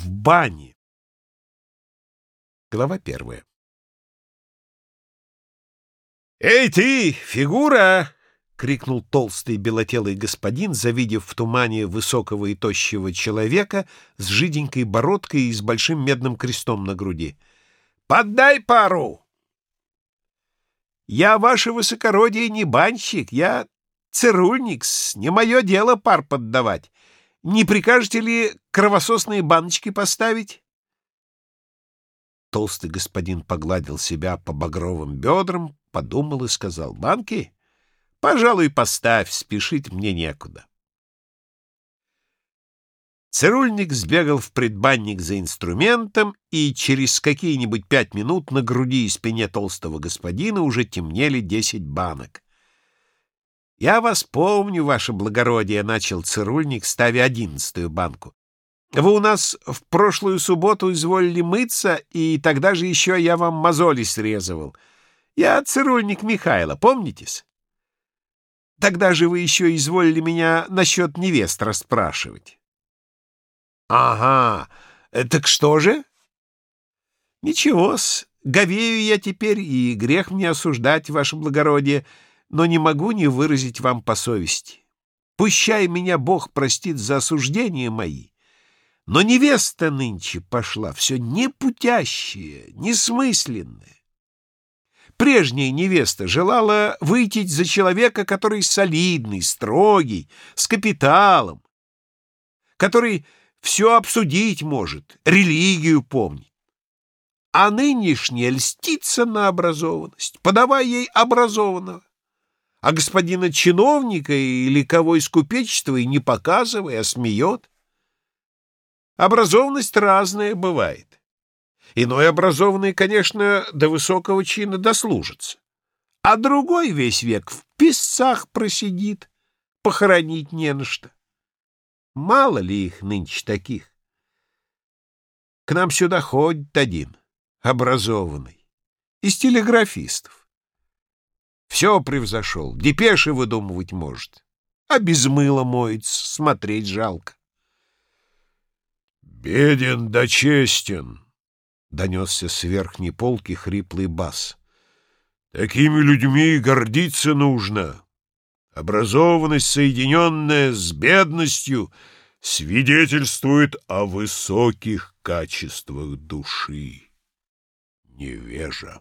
в бане. Глава первая. «Эй ты, фигура!» — крикнул толстый белотелый господин, завидев в тумане высокого и тощего человека с жиденькой бородкой и с большим медным крестом на груди. «Поддай пару!» «Я, ваше высокородие, не банщик, я цирульникс, не мое дело пар поддавать. Не прикажете ли кровососные баночки поставить?» Толстый господин погладил себя по багровым бедрам, подумал и сказал, «Банки? Пожалуй, поставь, спешить мне некуда». Цирульник сбегал в предбанник за инструментом, и через какие-нибудь пять минут на груди и спине толстого господина уже темнели десять банок. «Я вас помню, ваше благородие», — начал цирульник, ставя одиннадцатую банку. «Вы у нас в прошлую субботу изволили мыться, и тогда же еще я вам мозоли срезывал. Я цирульник Михайла, помнитесь? Тогда же вы еще изволили меня насчет невест расспрашивать». «Ага, так что же?» «Ничего-с, говею я теперь, и грех мне осуждать, ваше благородие» но не могу не выразить вам по совести. Пущай меня Бог простит за осуждения мои, но невеста нынче пошла все непутящая, несмысленная. Прежняя невеста желала выйти за человека, который солидный, строгий, с капиталом, который все обсудить может, религию помнит. А нынешняя льстится на образованность, подавая ей образованного а господина чиновника или кого из купечества и не показывая, а смеет. Образованность разная бывает. Иной образованный, конечно, до высокого чина дослужится, а другой весь век в песцах просидит, похоронить не на что. Мало ли их нынче таких. К нам сюда ходит один, образованный, из телеграфистов. Все превзошел, депеши выдумывать может. А без мыла моется, смотреть жалко. «Беден да честен!» — донесся с верхней полки хриплый бас. «Такими людьми гордиться нужно. Образованность, соединенная с бедностью, свидетельствует о высоких качествах души. Невежа!»